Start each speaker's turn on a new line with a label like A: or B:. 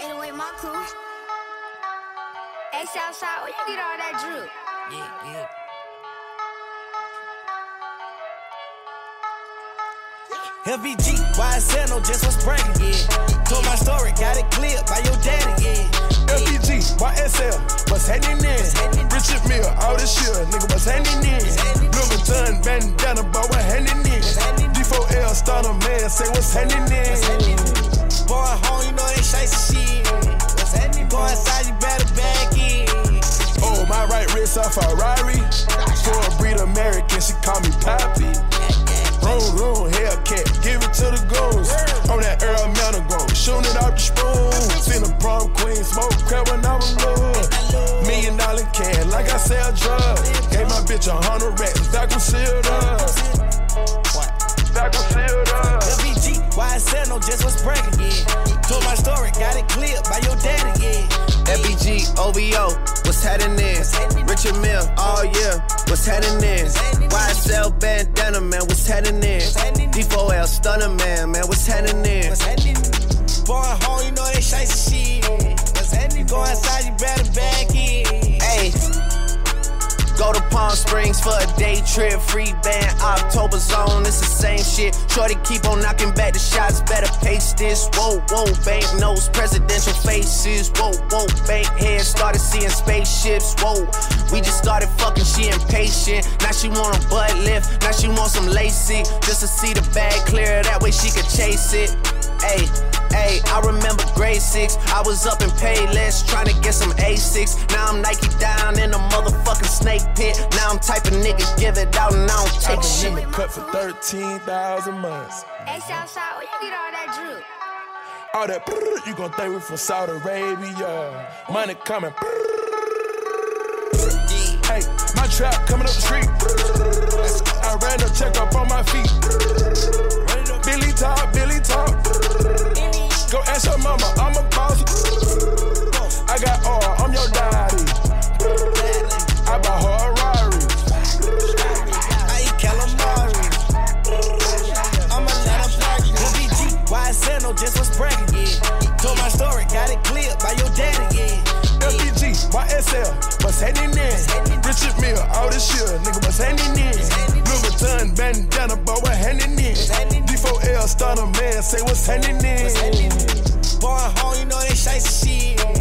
A: 808 my crew. Hey, Southside, where you get all that drip?
B: Yeah, yeah.
C: LVG, YSL, no just what's bragging, yeah. Told my story, got it clear by your daddy, yeah.
D: LBG, YSL, what's happening in? Richard Mille, all this shit, nigga, what's happening in? Louis Vuitton, bandana, boy, what happening in? D4L, starter man, say what's happening in? Ferrari. For a breed American, she call me Poppy. Room, room, Hellcat, give it to the goons. On that Earl Mountain Grove, shooting it off the spoon. Seen a prom queen, smoke crap when I was little. Million dollar can, like I sell drugs. Gave my bitch a hundred racks, back was sealed up. Back was sealed up.
C: LVG, YSL, no just was bragging, yeah. Told my story, got it clear by your daddy, yeah.
E: FBG, OVO, what's happening? Richard Mille, all year, what's happening? YSL bandana, man, what's happening? D4L stunner, man, man, what's happening?
C: Happening? Home, you know shy shit. What's happening? Go inside,
E: Palm Springs for a day trip, free band, October zone, it's the same shit. Shorty keep on knocking back the shots, better pace this. Whoa, whoa, bank notes, presidential faces. Whoa, whoa, bank head started seeing spaceships. Whoa, we just started fucking, she impatient. Now she want a butt lift, now she want some lacy, just to see the bag clear, that way she could chase it. Hey, hey, I remember grade six. I was up in Payless trying to get some A6. Now I'm Nike down in a motherfucking snake pit. Now I'm type of nigga give it out and I don't
D: I
E: take
D: was
E: shit.
D: in the cut for 13,000 months.
A: Hey, Southside, where you get all that drip?
D: All that brrr, you gon' think we from Saudi Arabia. Money coming. Hey, my trap coming up the street. I ran a check up on my feet.
C: bragging. Yeah. Told my story, got it cleared by your daddy. Yeah.
D: LPG, YSL, what's heading in. Richard Mille, all this shit, nigga, what's heading in. Louis Vuitton, bandana, boy, we're handing in. D4L, starter man, say what's handing in. Born home, you know they shite shit.